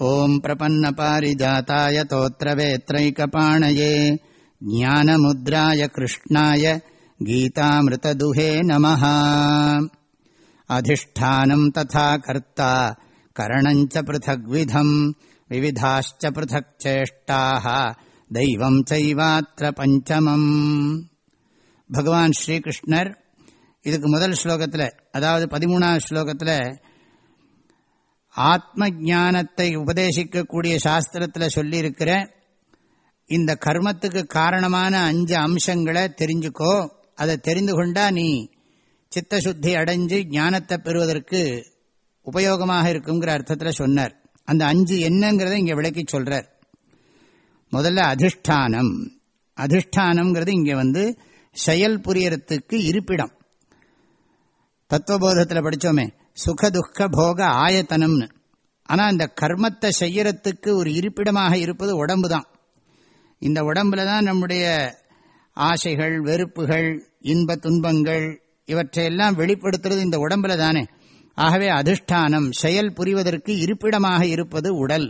ॐ प्रपन्नपारिजाताय तोत्रवेत्रैकपाणये ज्ञानमुद्राय कृष्णाय गीतामृतदुहे नमः अधिष्ठानम् तथा कर्ता करणम् च पृथग्विधम् विविधाश्च पृथक् चेष्टाः दैवम् चैवात्र பஞ்சமம் பகவான் ஸ்ரீகிருஷ்ணர் இதுக்கு முதல் ஸ்லோகத்தில் அதாவது பதிமூணாவது ஸ்லோகத்தில் ஆத்ம ஞானத்தை உபதேசிக்கக்கூடிய சாஸ்திரத்தில் சொல்லியிருக்கிற இந்த கர்மத்துக்கு காரணமான அஞ்சு அம்சங்களை தெரிஞ்சுக்கோ. அதை தெரிந்து கொண்டா நீ சித்தசுத்தி அடைஞ்சு ஞானத்தை பெறுவதற்கு உபயோகமாக இருக்குங்கிற அர்த்தத்தில் சொன்னார். அந்த அஞ்சு என்னங்கிறத இங்கே விளக்கி சொல்றார். முதல்ல அதிஷ்டானம். அதிஷ்டானம்ங்கிறது இங்கே வந்து செயல் புரியறதுக்கு இருப்பிடம். தத்துவபோதத்தில் படித்தோமே சுகதுக்க போக ஆயத்தனம்னு. ஆனால் இந்த கர்மத்தை செய்யறதுக்கு ஒரு இருப்பிடமாக இருப்பது உடம்பு தான் இந்த உடம்புல தான் நம்முடைய ஆசைகள் வெறுப்புகள் இன்ப துன்பங்கள் இவற்றையெல்லாம் வெளிப்படுத்துறது இந்த உடம்புல தானே. ஆகவே அதிஷ்டானம் செயல் புரிவதற்கு இருப்பிடமாக இருப்பது உடல்.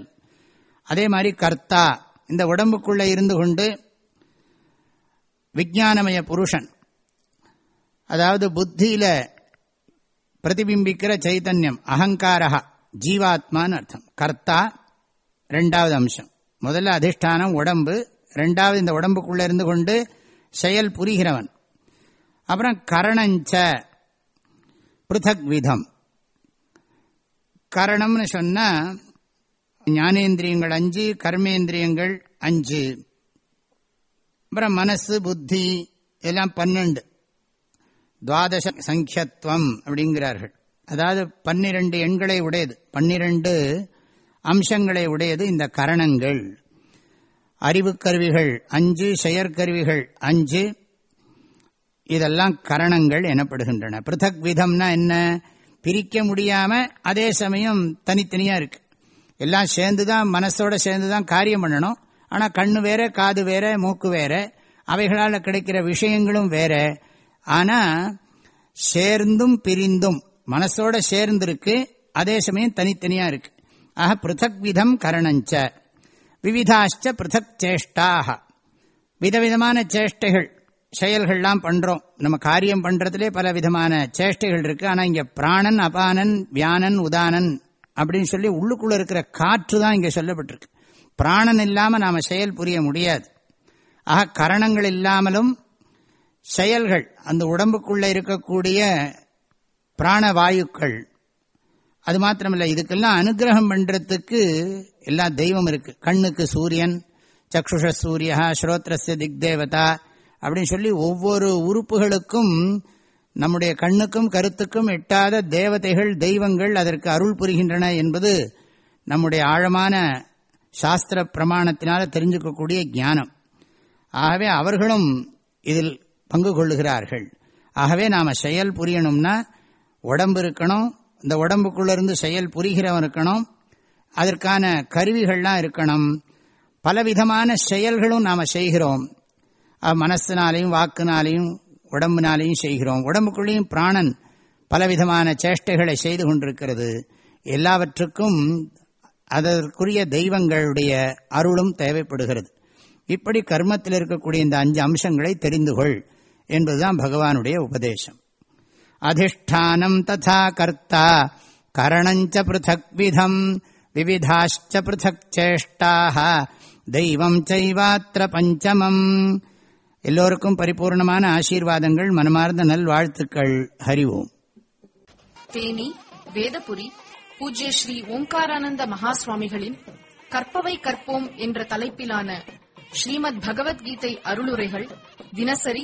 அதே மாதிரி கர்த்தா இந்த உடம்புக்குள்ள இருந்து கொண்டு விஜானமய புருஷன் அதாவது புத்தியில பிரதிபிம்பிக்கிற சைத்தன்யம் அகங்காரா ஜீவாத்மான்னு அர்த்தம் கர்த்தா ரெண்டாவது அம்சம். முதல்ல அதிஷ்டானம் உடம்பு. ரெண்டாவது இந்த உடம்புக்குள்ள இருந்து கொண்டு செயல் புரிகிறவன். அப்புறம் கரணஞ்ச பிருத்தக் விதம். கரணம்னு சொன்னா ஞானேந்திரியங்கள் அஞ்சு கர்மேந்திரியங்கள் அஞ்சு. அப்புறம் மனசு புத்தி எல்லாம் பன்னெண்டு. துவாதச சங்கியத்துவம் அப்படிங்கிறார்கள். அதாவது பன்னிரண்டு எண்களை உடையது. பன்னிரண்டு அம்சங்களை உடையது இந்த கரணங்கள். அறிவு கருவிகள் அஞ்சு செயற்கருவிகள் அஞ்சு. இதெல்லாம் கரணங்கள் எனப்படுகின்றன. பிருத்தக் விதம்னா என்ன? பிரிக்க முடியாம அதே சமயம் தனித்தனியா இருக்கு. எல்லாம் சேர்ந்துதான் மனசோட சேர்ந்துதான் காரியம் பண்ணணும். ஆனா கண்ணு வேற காது வேற மூக்கு வேற. அவைகளால் கிடைக்கிற விஷயங்களும் வேற. ஆனா சேர்ந்தும் பிரிந்தும் மனசோட சேர்ந்திருக்கு அதே சமயம் தனித்தனியா இருக்கு. ஆக பிருத்தக் விதம் கரணஞ்ச. விவிதாச்ச பிருத்தக் சேஷ்டாக விதவிதமான சேஷ்டைகள் செயல்கள்லாம் பண்றோம். நம்ம காரியம் பண்றதுலே பல விதமான சேஷ்டைகள் இருக்கு. ஆனா இங்க பிராணன் அபானன் வியானன் உதானன் அப்படின்னு சொல்லி உள்ளுக்குள்ள இருக்கிற காற்று தான் இங்க சொல்லப்பட்டிருக்கு. பிராணன் இல்லாம நாம செயல் புரிய முடியாது. ஆக கரணங்கள் இல்லாமலும் செயல்கள் அந்த உடம்புக்குள்ள இருக்கக்கூடிய பிராணவாயுக்கள். அது மாத்திரமில்லை இதுக்கெல்லாம் அனுகிரகம் பண்றதுக்கு எல்லா தெய்வம் இருக்கு. கண்ணுக்கு சூரியன் சக்ஷுஷ சூரியா ஸ்ரோத்ரஸ்ய திக்தேவதா அப்படின்னு சொல்லி ஒவ்வொரு உறுப்புகளுக்கும் நம்முடைய கண்ணுக்கும் கருத்துக்கும் எட்டாத தேவதைகள் தெய்வங்கள் அதற்கு அருள் புரிகின்றன என்பது நம்முடைய ஆழமான சாஸ்திர பிரமாணத்தினால தெரிஞ்சுக்கக்கூடிய ஞானம். ஆகவே அவர்களும் இதில் பங்கு கொள்ளுகிறார்கள் ஆகவே நாம செயல் புரியணும்னா உடம்பு இருக்கணும் இந்த உடம்புக்குள்ளேருந்து செயல் புரிகிறவன் இருக்கணும் அதற்கான கருவிகள்லாம் இருக்கணும் பலவிதமான செயல்களும் நாம் செய்கிறோம். மனசினாலையும் வாக்குனாலையும் உடம்புனாலையும் செய்கிறோம். உடம்புக்குள்ளேயும் பிராணன் பலவிதமான சேஷ்டைகளை செய்து கொண்டிருக்கிறது. எல்லாவற்றுக்கும் அதற்குரிய தெய்வங்களுடைய அருளும் தேவைப்படுகிறது. இப்படி கர்மத்தில் இருக்கக்கூடிய இந்த அஞ்சு அம்சங்களை தெரிந்து கொள். என்பதுதான் பகவானுடைய உபதேசம். அதிஷ்டானம் ததா கர்த்தா கரணஞ்ச பிருத்தக் விதம் விவிதாச்ச பிருத்தக் சேஷ்டாக தெய்வம் செய்வாத்திர பஞ்சமம். எல்லோருக்கும் பரிபூர்ணமான ஆசீர்வாதங்கள் மனமார்ந்த நல்வாழ்த்துக்கள் ஹரிவோம் தேனி வேதபுரி பூஜ்ய ஸ்ரீ ஓம்காரானந்த மகா சுவாமிகளின் கற்பவை கற்போம் என்ற தலைப்பிலான ஸ்ரீமத் பகவத்கீதை அருளுரைகள் தினசரி